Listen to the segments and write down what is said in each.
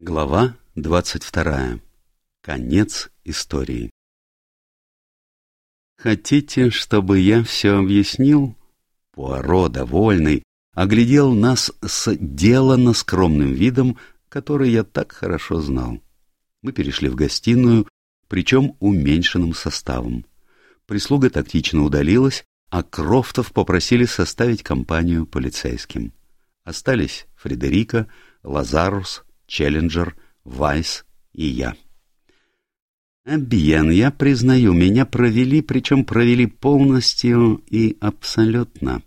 Глава двадцать вторая. Конец истории. «Хотите, чтобы я все объяснил?» Пуаро, довольный, оглядел нас с делано скромным видом, который я так хорошо знал. Мы перешли в гостиную, причем уменьшенным составом. Прислуга тактично удалилась, а Крофтов попросили составить компанию полицейским. Остались Фредерика, Лазарус, Челленджер, Вайс и я. Абьен, я признаю, меня провели, причем провели полностью и абсолютно.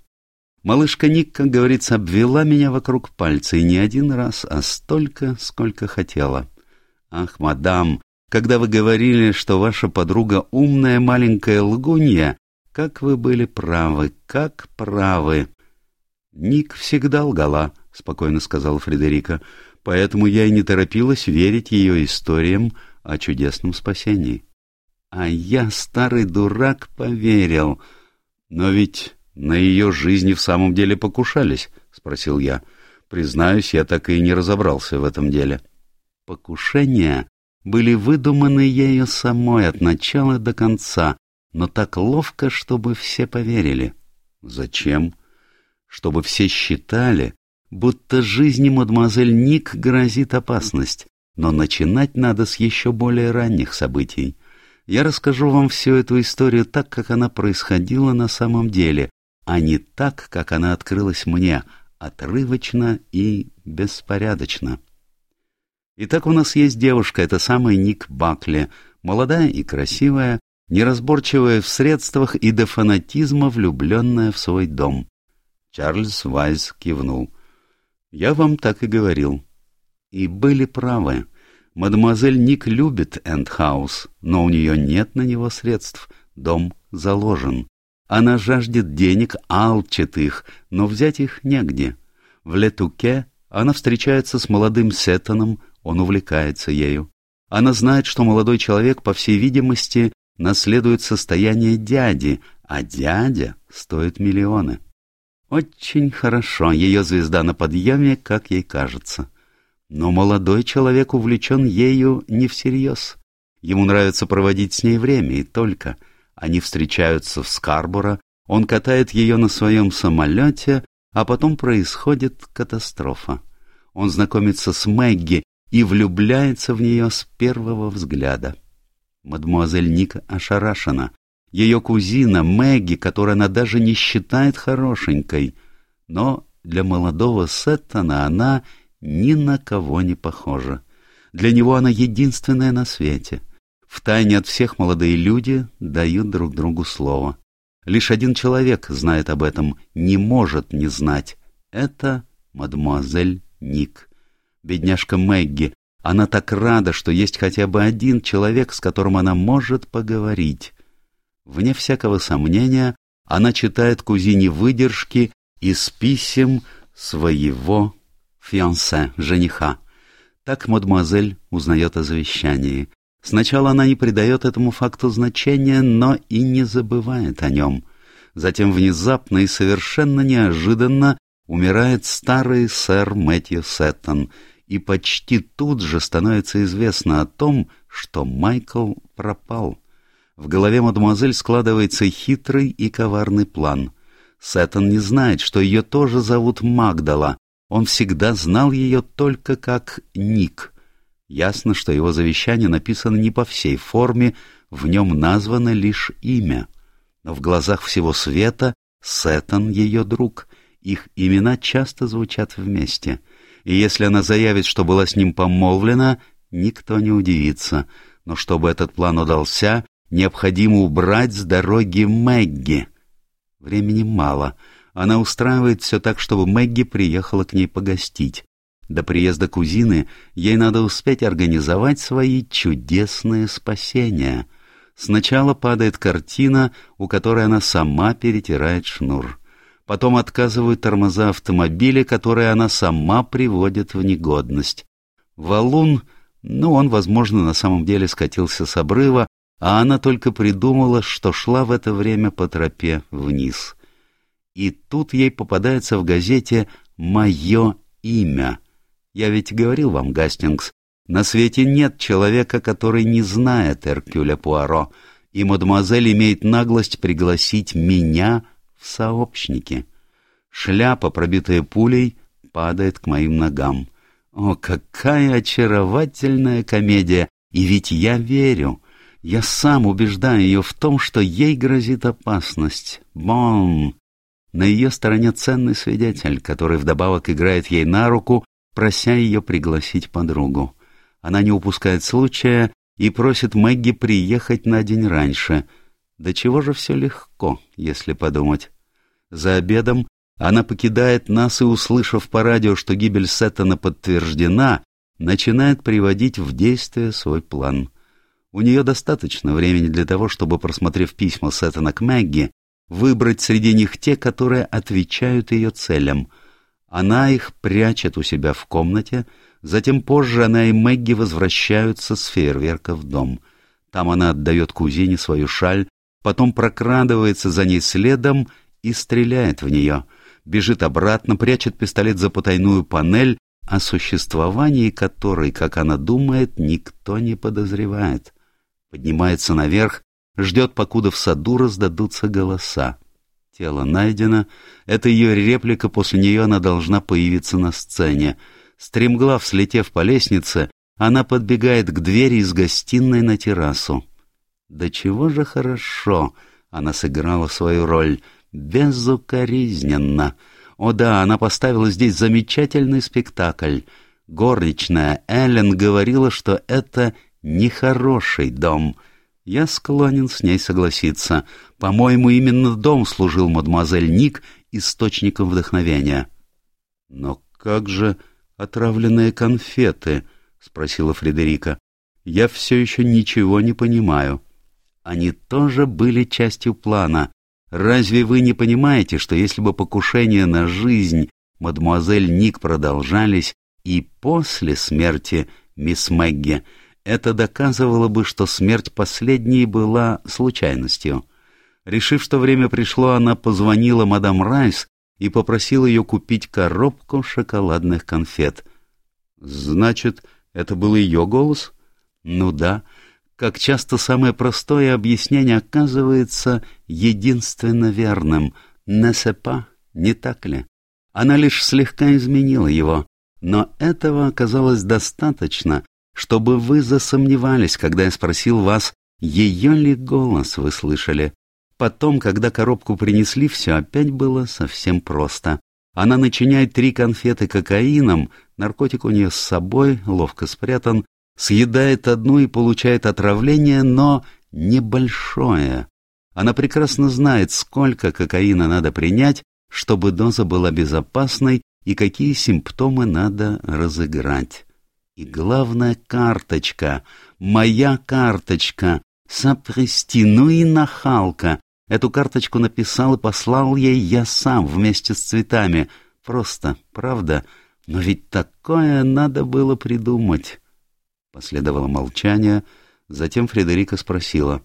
Малышка Ник, как говорится, обвела меня вокруг пальца, и не один раз, а столько, сколько хотела. Ах, мадам, когда вы говорили, что ваша подруга умная маленькая лгунья, как вы были правы, как правы. Ник всегда лгала, — спокойно сказала Фредерика поэтому я и не торопилась верить ее историям о чудесном спасении. А я, старый дурак, поверил. Но ведь на ее жизни в самом деле покушались, — спросил я. Признаюсь, я так и не разобрался в этом деле. Покушения были выдуманы ею самой от начала до конца, но так ловко, чтобы все поверили. Зачем? Чтобы все считали, будто жизни мадемуазель Ник грозит опасность, но начинать надо с еще более ранних событий. Я расскажу вам всю эту историю так, как она происходила на самом деле, а не так, как она открылась мне, отрывочно и беспорядочно. Итак, у нас есть девушка, это самая Ник Бакли, молодая и красивая, неразборчивая в средствах и до фанатизма влюбленная в свой дом. Чарльз Вайс кивнул. Я вам так и говорил. И были правы. Мадемуазель Ник любит Эндхаус, но у нее нет на него средств. Дом заложен. Она жаждет денег, алчит их, но взять их негде. В Летуке она встречается с молодым Сеттоном, он увлекается ею. Она знает, что молодой человек, по всей видимости, наследует состояние дяди, а дядя стоит миллионы. Очень хорошо, ее звезда на подъеме, как ей кажется. Но молодой человек увлечен ею не всерьез. Ему нравится проводить с ней время, и только. Они встречаются в Скарборо, он катает ее на своем самолете, а потом происходит катастрофа. Он знакомится с Мэгги и влюбляется в нее с первого взгляда. Мадмуазель Ника ошарашена. Ее кузина Мэгги, которую она даже не считает хорошенькой. Но для молодого Сеттона она ни на кого не похожа. Для него она единственная на свете. Втайне от всех молодые люди дают друг другу слово. Лишь один человек знает об этом, не может не знать. Это мадемуазель Ник. Бедняжка Мэгги. Она так рада, что есть хотя бы один человек, с которым она может поговорить. Вне всякого сомнения, она читает кузине выдержки из писем своего фиансе, жениха. Так мадемуазель узнает о завещании. Сначала она не придает этому факту значения, но и не забывает о нем. Затем внезапно и совершенно неожиданно умирает старый сэр Мэтью Сеттон, и почти тут же становится известно о том, что Майкл пропал. В голове мадемуазель складывается хитрый и коварный план. Сеттон не знает, что ее тоже зовут Магдала. Он всегда знал ее только как Ник. Ясно, что его завещание написано не по всей форме, в нем названо лишь имя. Но в глазах всего света Сеттон — ее друг. Их имена часто звучат вместе. И если она заявит, что была с ним помолвлена, никто не удивится. Но чтобы этот план удался, Необходимо убрать с дороги Мэгги. Времени мало. Она устраивает все так, чтобы Мэгги приехала к ней погостить. До приезда кузины ей надо успеть организовать свои чудесные спасения. Сначала падает картина, у которой она сама перетирает шнур. Потом отказывают тормоза автомобиля, которые она сама приводит в негодность. Валун, ну, он, возможно, на самом деле скатился с обрыва, а она только придумала, что шла в это время по тропе вниз. И тут ей попадается в газете «Мое имя». Я ведь говорил вам, Гастингс, На свете нет человека, который не знает Эркюля Пуаро, и мадемуазель имеет наглость пригласить меня в сообщники. Шляпа, пробитая пулей, падает к моим ногам. О, какая очаровательная комедия! И ведь я верю. Я сам убеждаю ее в том, что ей грозит опасность. Бом! На ее стороне ценный свидетель, который вдобавок играет ей на руку, прося ее пригласить подругу. Она не упускает случая и просит Мэгги приехать на день раньше. Да чего же все легко, если подумать. За обедом она покидает нас и, услышав по радио, что гибель Сеттона подтверждена, начинает приводить в действие свой план. У нее достаточно времени для того, чтобы, просмотрев письма Сеттона к Мэгги, выбрать среди них те, которые отвечают ее целям. Она их прячет у себя в комнате, затем позже она и Мэгги возвращаются с фейерверка в дом. Там она отдает кузине свою шаль, потом прокрадывается за ней следом и стреляет в нее, бежит обратно, прячет пистолет за потайную панель, о существовании которой, как она думает, никто не подозревает. Поднимается наверх ждет, покуда в саду раздадутся голоса. Тело найдено, это ее реплика, после нее она должна появиться на сцене. Стремглав, слетев по лестнице, она подбегает к двери из гостиной на террасу. Да чего же хорошо она сыграла свою роль, безукоризненно. О да, она поставила здесь замечательный спектакль. Горничная Эллен говорила, что это нехороший дом — я склонен с ней согласиться. По-моему, именно дом служил мадемуазель Ник источником вдохновения. — Но как же отравленные конфеты? — спросила Фредерика. — Я все еще ничего не понимаю. Они тоже были частью плана. Разве вы не понимаете, что если бы покушения на жизнь мадемуазель Ник продолжались и после смерти мисс Мэгги, это доказывало бы, что смерть последней была случайностью. Решив, что время пришло, она позвонила мадам Райс и попросила ее купить коробку шоколадных конфет. Значит, это был ее голос? Ну да. Как часто самое простое объяснение оказывается единственно верным. Не сепа, не так ли? Она лишь слегка изменила его, но этого оказалось достаточно, чтобы вы засомневались, когда я спросил вас, ее ли голос вы слышали. Потом, когда коробку принесли, все опять было совсем просто. Она начиняет три конфеты кокаином, наркотик у нее с собой, ловко спрятан, съедает одну и получает отравление, но небольшое. Она прекрасно знает, сколько кокаина надо принять, чтобы доза была безопасной и какие симптомы надо разыграть. И главная карточка, моя карточка, сапрести, ну и нахалка. Эту карточку написал и послал ей я сам вместе с цветами. Просто, правда? Но ведь такое надо было придумать. Последовало молчание, затем Фредерика спросила,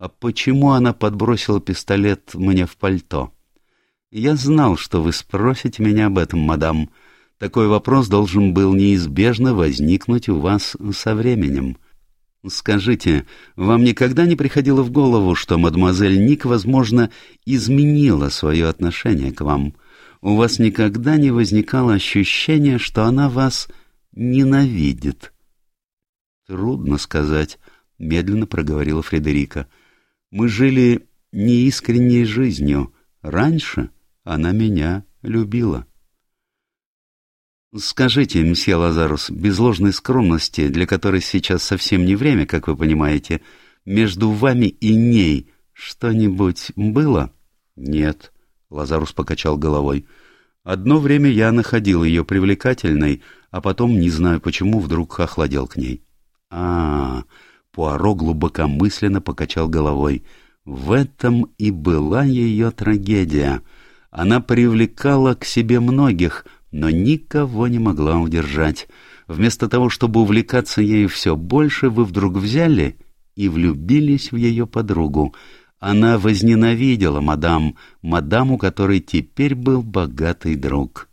«А почему она подбросила пистолет мне в пальто?» «Я знал, что вы спросите меня об этом, мадам». Такой вопрос должен был неизбежно возникнуть у вас со временем. Скажите, вам никогда не приходило в голову, что мадемуазель Ник, возможно, изменила свое отношение к вам? У вас никогда не возникало ощущения, что она вас ненавидит? Трудно сказать, — медленно проговорила Фредерика. Мы жили неискренней жизнью. Раньше она меня любила. «Скажите, мсье Лазарус, без ложной скромности, для которой сейчас совсем не время, как вы понимаете, между вами и ней что-нибудь было?» «Нет», — Лазарус покачал головой. «Одно время я находил ее привлекательной, а потом, не знаю почему, вдруг охладел к ней». «А-а-а!» Пуаро глубокомысленно покачал головой. «В этом и была ее трагедия. Она привлекала к себе многих» но никого не могла удержать. Вместо того, чтобы увлекаться ею все больше, вы вдруг взяли и влюбились в ее подругу. Она возненавидела мадам, мадам, у которой теперь был богатый друг.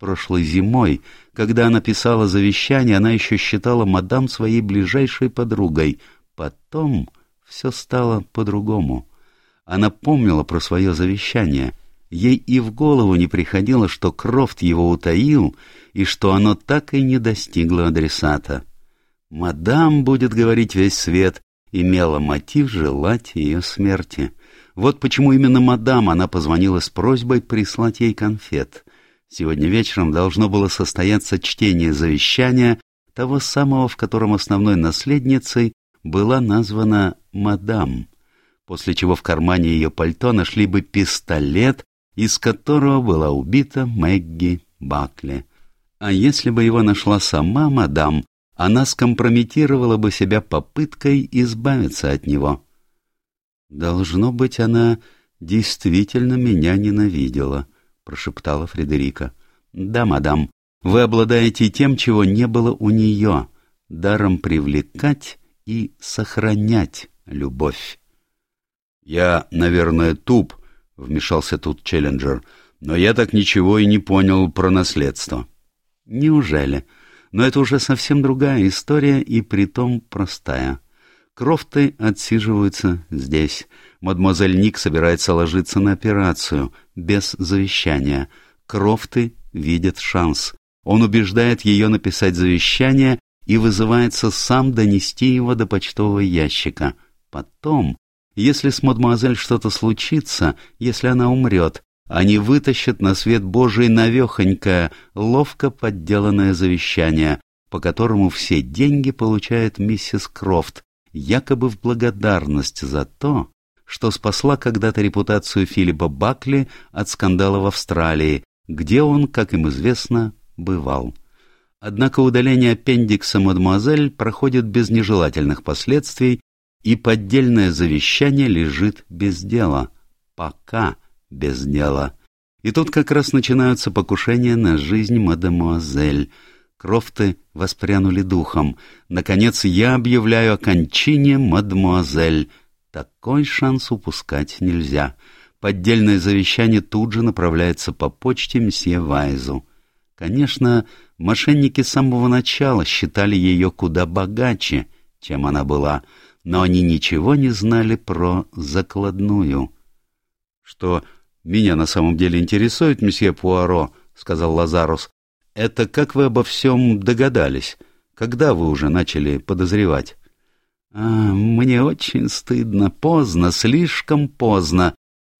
Прошлой зимой, когда она писала завещание, она еще считала мадам своей ближайшей подругой. Потом все стало по-другому. Она помнила про свое завещание. Ей и в голову не приходило, что Крофт его утаил, и что оно так и не достигло адресата. «Мадам, — будет говорить весь свет, — имела мотив желать ее смерти. Вот почему именно мадам она позвонила с просьбой прислать ей конфет. Сегодня вечером должно было состояться чтение завещания, того самого, в котором основной наследницей была названа мадам, после чего в кармане ее пальто нашли бы пистолет, из которого была убита Мэгги Бакли. А если бы его нашла сама мадам, она скомпрометировала бы себя попыткой избавиться от него. «Должно быть, она действительно меня ненавидела», — прошептала Фредерика. «Да, мадам, вы обладаете тем, чего не было у нее, даром привлекать и сохранять любовь». «Я, наверное, туп», — вмешался тут Челленджер, «но я так ничего и не понял про наследство». «Неужели? Но это уже совсем другая история и притом простая». Крофты отсиживаются здесь. Мадемуазель Ник собирается ложиться на операцию, без завещания. Крофты видят шанс. Он убеждает ее написать завещание и вызывается сам донести его до почтового ящика. Потом, если с мадемуазель что-то случится, если она умрет, они вытащат на свет Божий навехонькое, ловко подделанное завещание, по которому все деньги получает миссис Крофт, якобы в благодарность за то, что спасла когда-то репутацию Филиппа Бакли от скандала в Австралии, где он, как им известно, бывал. Однако удаление аппендикса мадемуазель проходит без нежелательных последствий, и поддельное завещание лежит без дела. Пока без дела. И тут как раз начинаются покушения на жизнь мадемуазель. Крофты воспрянули духом. Наконец я объявляю о кончине мадемуазель. Такой шанс упускать нельзя. Поддельное завещание тут же направляется по почте мсье Вайзу. Конечно, мошенники с самого начала считали ее куда богаче, чем она была, но они ничего не знали про закладную. — Что меня на самом деле интересует, месье Пуаро, — сказал Лазарус, — это как вы обо всем догадались, когда вы уже начали подозревать? — А, мне очень стыдно, поздно, слишком поздно.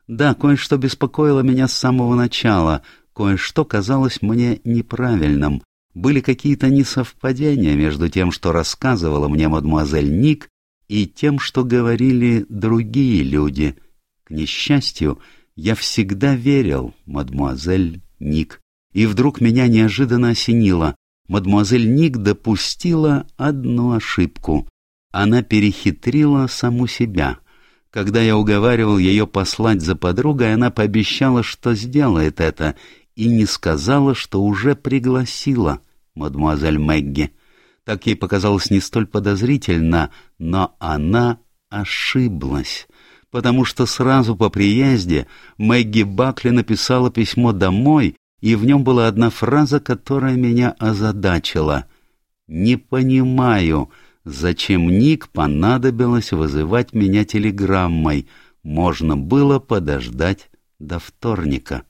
Да, кое-что беспокоило меня с самого начала — Кое-что казалось мне неправильным. Были какие-то несовпадения между тем, что рассказывала мне мадемуазель Ник, и тем, что говорили другие люди. К несчастью, я всегда верил мадемуазель Ник. И вдруг меня неожиданно осенило. Мадемуазель Ник допустила одну ошибку. Она перехитрила саму себя. Когда я уговаривал ее послать за подругой, она пообещала, что сделает это, и не сказала, что уже пригласила мадемуазель Мэгги. Так ей показалось не столь подозрительно, но она ошиблась, потому что сразу по приезде Мэгги Бакли написала письмо домой, и в нем была одна фраза, которая меня озадачила. «Не понимаю, зачем Ник понадобилось вызывать меня телеграммой. Можно было подождать до вторника».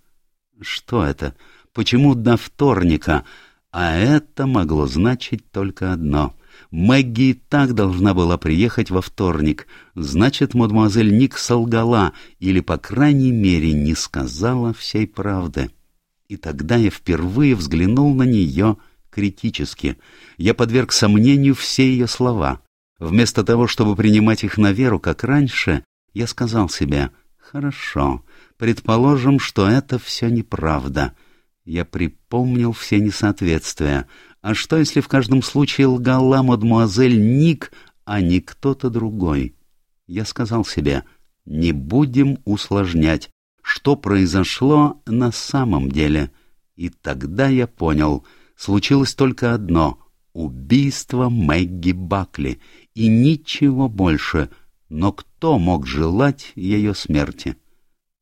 Что это? Почему до вторника? А это могло значить только одно. Мэгги и так должна была приехать во вторник. Значит, мадемуазель Ник солгала, или, по крайней мере, не сказала всей правды. И тогда я впервые взглянул на нее критически. Я подверг сомнению все ее слова. Вместо того, чтобы принимать их на веру, как раньше, я сказал себе «Хорошо, Предположим, что это все неправда. Я припомнил все несоответствия. А что, если в каждом случае лгала мадемуазель Ник, а не кто-то другой? Я сказал себе, не будем усложнять, что произошло на самом деле. И тогда я понял, случилось только одно — убийство Мэгги Бакли, и ничего больше. Но кто мог желать ее смерти?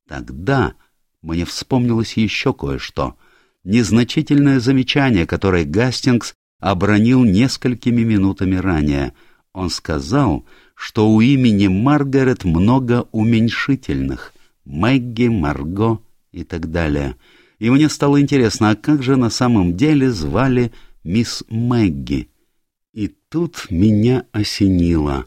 Тогда мне вспомнилось еще кое-что. Незначительное замечание, которое Гастингс обронил несколькими минутами ранее. Он сказал, что у имени Маргарет много уменьшительных — Мэгги, Марго и так далее. И мне стало интересно, а как же на самом деле звали мисс Мэгги? И тут меня осенило.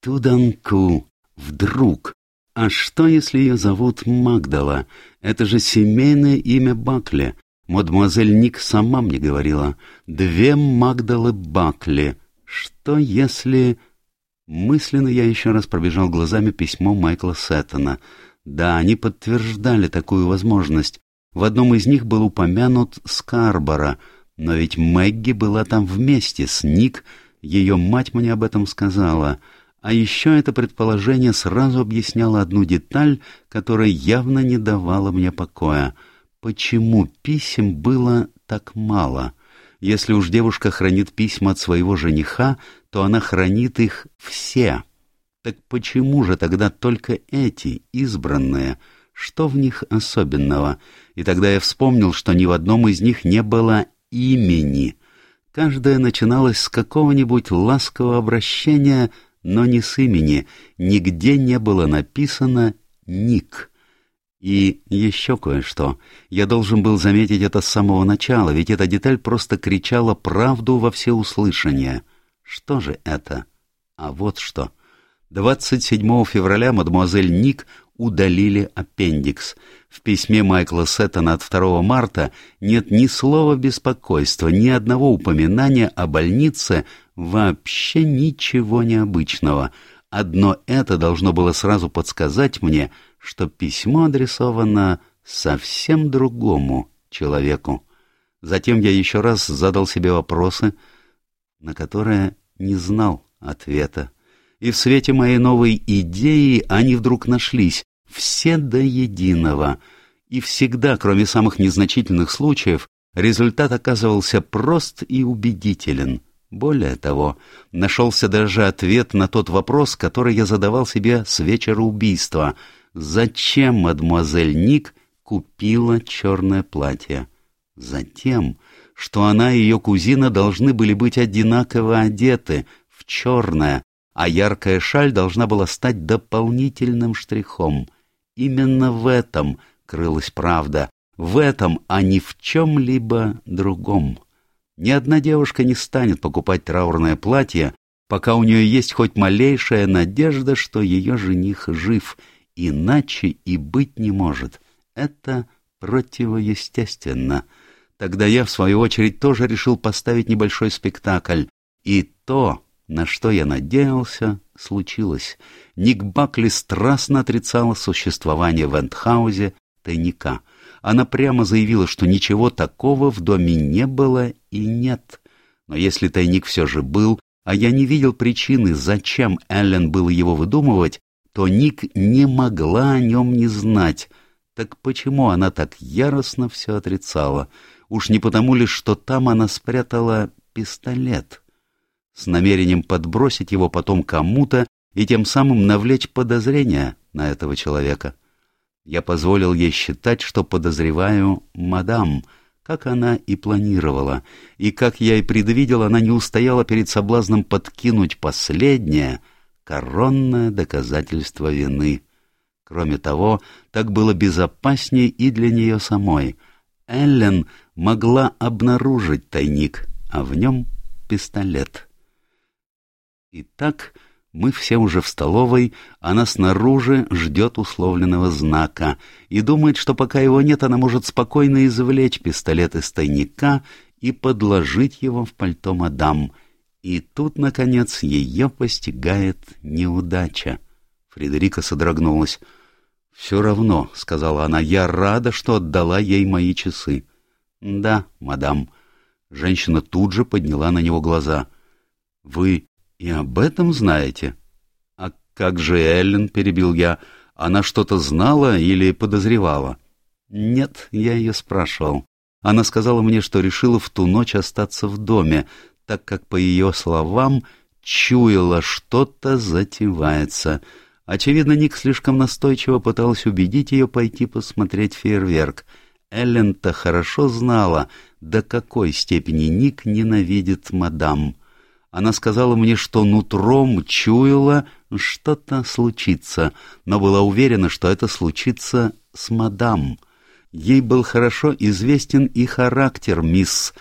Туданку. Вдруг. А что, если ее зовут Магдала? Это же семейное имя Бакли. Мадемуазель Ник сама мне говорила. Две Магдалы Бакли. Что, если... Мысленно я еще раз пробежал глазами письмо Майкла Сеттона. Да, они подтверждали такую возможность. В одном из них был упомянут Скарбора, но ведь Мэгги была там вместе с Ник, ее мать мне об этом сказала. А еще это предположение сразу объясняло одну деталь, которая явно не давала мне покоя. Почему писем было так мало? Если уж девушка хранит письма от своего жениха, то она хранит их все. Так почему же тогда только эти, избранные? Что в них особенного? И тогда я вспомнил, что ни в одном из них не было имени. Каждая начиналась с какого-нибудь ласкового обращения — но не с имени, нигде не было написано «Ник». И еще кое-что. Я должен был заметить это с самого начала, ведь эта деталь просто кричала правду во всеуслышание. Что же это? А вот что. 27 февраля мадемуазель Ник удалили аппендикс. В письме Майкла Сеттона от 2 марта нет ни слова беспокойства, ни одного упоминания о больнице, Вообще ничего необычного. Одно это должно было сразу подсказать мне, что письмо адресовано совсем другому человеку. Затем я еще раз задал себе вопросы, на которые не знал ответа. И в свете моей новой идеи они вдруг нашлись, все до единого. И всегда, кроме самых незначительных случаев, результат оказывался прост и убедителен — более того, нашелся даже ответ на тот вопрос, который я задавал себе с вечера убийства. Зачем мадемуазель Ник купила черное платье? Затем, что она и ее кузина должны были быть одинаково одеты, в черное, а яркая шаль должна была стать дополнительным штрихом. Именно в этом крылась правда, в этом, а не в чем-либо другом. Ни одна девушка не станет покупать траурное платье, пока у нее есть хоть малейшая надежда, что ее жених жив, иначе и быть не может. Это противоестественно. Тогда я, в свою очередь, тоже решил поставить небольшой спектакль. И то, на что я надеялся, случилось. Ник Бакли страстно отрицала существование в Эндхаузе тайника — она прямо заявила, что ничего такого в доме не было и нет. Но если тайник все же был, а я не видел причины, зачем Эллен было его выдумывать, то Ник не могла о нем не знать. Так почему она так яростно все отрицала? Уж не потому ли, что там она спрятала пистолет? С намерением подбросить его потом кому-то и тем самым навлечь подозрения на этого человека. Я позволил ей считать, что подозреваю мадам, как она и планировала, и, как я и предвидел, она не устояла перед соблазном подкинуть последнее, коронное доказательство вины. Кроме того, так было безопаснее и для нее самой. Эллен могла обнаружить тайник, а в нем пистолет. Итак, мы все уже в столовой, она снаружи ждет условленного знака и думает, что пока его нет, она может спокойно извлечь пистолет из тайника и подложить его в пальто мадам. И тут, наконец, ее постигает неудача. Фредерика содрогнулась. «Все равно», — сказала она, — «я рада, что отдала ей мои часы». «Да, мадам». Женщина тут же подняла на него глаза. «Вы и об этом знаете? А как же Эллен, перебил я, она что-то знала или подозревала? Нет, я ее спрашивал. Она сказала мне, что решила в ту ночь остаться в доме, так как, по ее словам, чуяла, что-то затевается. Очевидно, Ник слишком настойчиво пытался убедить ее пойти посмотреть фейерверк. Эллен-то хорошо знала, до какой степени Ник ненавидит мадам. Она сказала мне, что нутром чуяла, что-то случится, но была уверена, что это случится с мадам. Ей был хорошо известен и характер мисс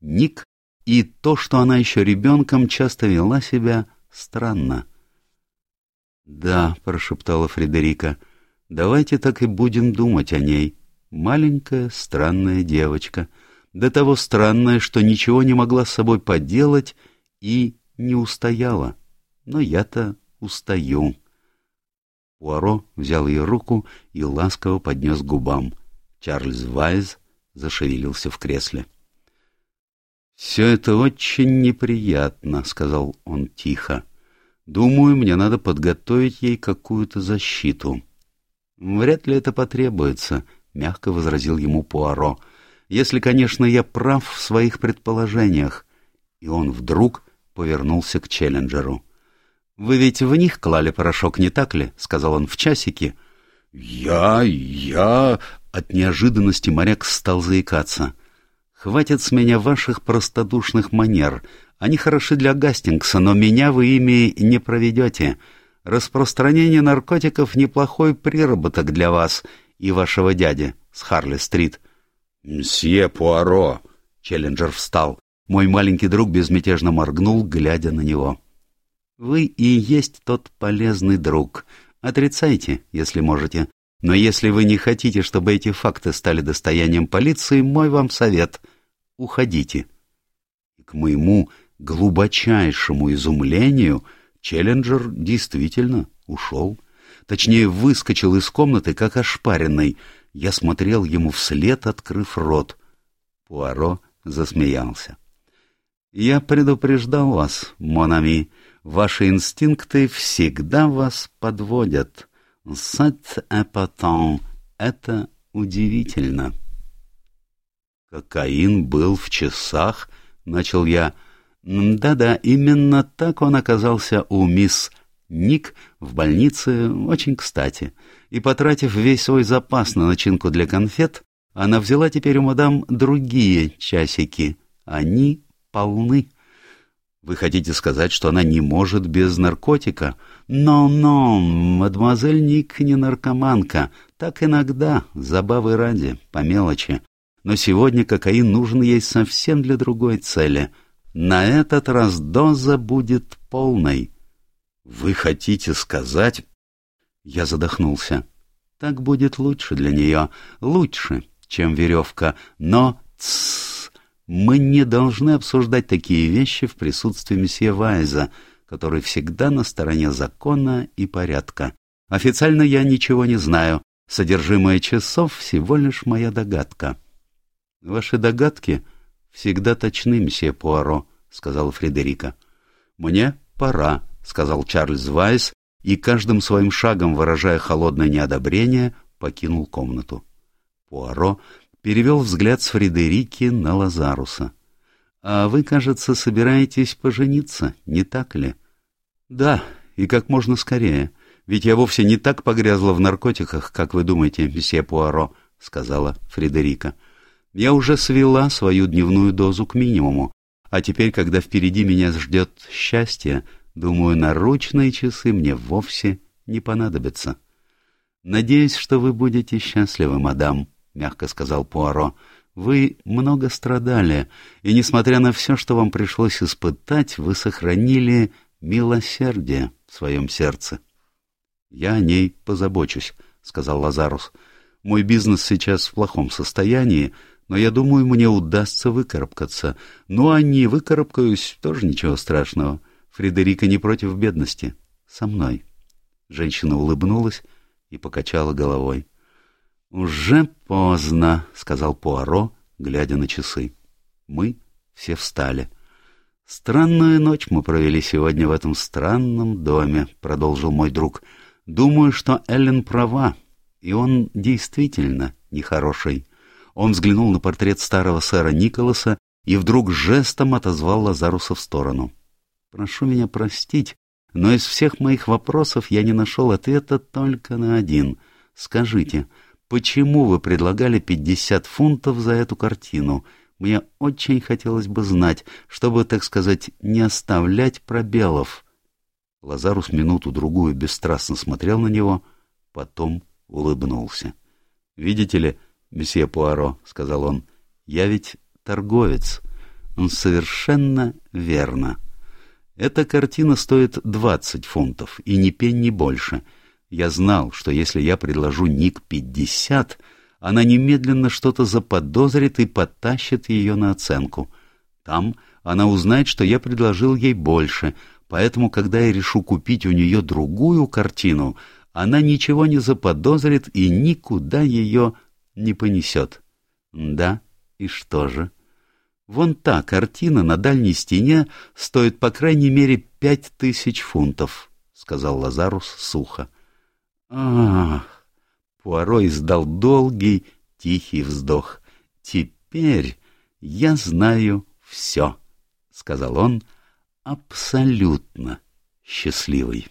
Ник, и то, что она еще ребенком часто вела себя странно. «Да», — прошептала Фредерика, — «давайте так и будем думать о ней. Маленькая странная девочка, до того странная, что ничего не могла с собой поделать и не устояла. Но я-то устаю». Пуаро взял ее руку и ласково поднес к губам. Чарльз Вайз зашевелился в кресле. «Все это очень неприятно», — сказал он тихо. «Думаю, мне надо подготовить ей какую-то защиту». «Вряд ли это потребуется», — мягко возразил ему Пуаро. «Если, конечно, я прав в своих предположениях». И он вдруг повернулся к Челленджеру. «Вы ведь в них клали порошок, не так ли?» — сказал он в часике. «Я... я...» От неожиданности моряк стал заикаться. «Хватит с меня ваших простодушных манер. Они хороши для Гастингса, но меня вы ими не проведете. Распространение наркотиков — неплохой приработок для вас и вашего дяди с Харли-стрит». «Мсье Пуаро!» — Челленджер встал. Мой маленький друг безмятежно моргнул, глядя на него. «Вы и есть тот полезный друг. Отрицайте, если можете. Но если вы не хотите, чтобы эти факты стали достоянием полиции, мой вам совет — уходите. К моему глубочайшему изумлению Челленджер действительно ушел. Точнее, выскочил из комнаты, как ошпаренный. Я смотрел ему вслед, открыв рот. Пуаро засмеялся. «Я предупреждал вас, Монами, ваши инстинкты всегда вас подводят. Сет эпатон — это удивительно». «Кокаин был в часах?» — начал я. «Да-да, именно так он оказался у мисс Ник в больнице очень кстати. И, потратив весь свой запас на начинку для конфет, она взяла теперь у мадам другие часики. Они полны». «Вы хотите сказать, что она не может без наркотика?» «Но-но, мадемуазель Ник не наркоманка. Так иногда, забавы ради, по мелочи но сегодня кокаин нужен ей совсем для другой цели. На этот раз доза будет полной. «Вы хотите сказать...» Я задохнулся. «Так будет лучше для нее, лучше, чем веревка, но...» Тссс! Мы не должны обсуждать такие вещи в присутствии месье Вайза, который всегда на стороне закона и порядка. Официально я ничего не знаю. Содержимое часов всего лишь моя догадка. — Ваши догадки всегда точны, мсье Пуаро, — сказала Фредерика. — Мне пора, — сказал Чарльз Вайс, и каждым своим шагом, выражая холодное неодобрение, покинул комнату. Пуаро перевел взгляд с Фредерики на Лазаруса. — А вы, кажется, собираетесь пожениться, не так ли? — Да, и как можно скорее. Ведь я вовсе не так погрязла в наркотиках, как вы думаете, месье Пуаро, — сказала Фредерика. — я уже свела свою дневную дозу к минимуму, а теперь, когда впереди меня ждет счастье, думаю, наручные часы мне вовсе не понадобятся. «Надеюсь, что вы будете счастливы, мадам», — мягко сказал Пуаро. «Вы много страдали, и, несмотря на все, что вам пришлось испытать, вы сохранили милосердие в своем сердце». «Я о ней позабочусь», — сказал Лазарус. «Мой бизнес сейчас в плохом состоянии, но я думаю, мне удастся выкарабкаться. Ну, а не выкарабкаюсь, тоже ничего страшного. Фредерика не против бедности. Со мной. Женщина улыбнулась и покачала головой. «Уже поздно», — сказал Пуаро, глядя на часы. Мы все встали. «Странную ночь мы провели сегодня в этом странном доме», — продолжил мой друг. «Думаю, что Эллен права, и он действительно нехороший». Он взглянул на портрет старого сэра Николаса и вдруг жестом отозвал Лазаруса в сторону. «Прошу меня простить, но из всех моих вопросов я не нашел ответа только на один. Скажите, почему вы предлагали пятьдесят фунтов за эту картину? Мне очень хотелось бы знать, чтобы, так сказать, не оставлять пробелов. Лазарус минуту-другую бесстрастно смотрел на него, потом улыбнулся. — Видите ли, месье Пуаро, — сказал он, — я ведь торговец. Он совершенно верно. Эта картина стоит двадцать фунтов, и ни пенни больше. Я знал, что если я предложу Ник пятьдесят, она немедленно что-то заподозрит и потащит ее на оценку. Там она узнает, что я предложил ей больше, поэтому, когда я решу купить у нее другую картину, она ничего не заподозрит и никуда ее не понесет. Да, и что же? Вон та картина на дальней стене стоит по крайней мере пять тысяч фунтов, — сказал Лазарус сухо. — Ах! Пуаро издал долгий, тихий вздох. — Теперь я знаю все, — сказал он, — абсолютно счастливый.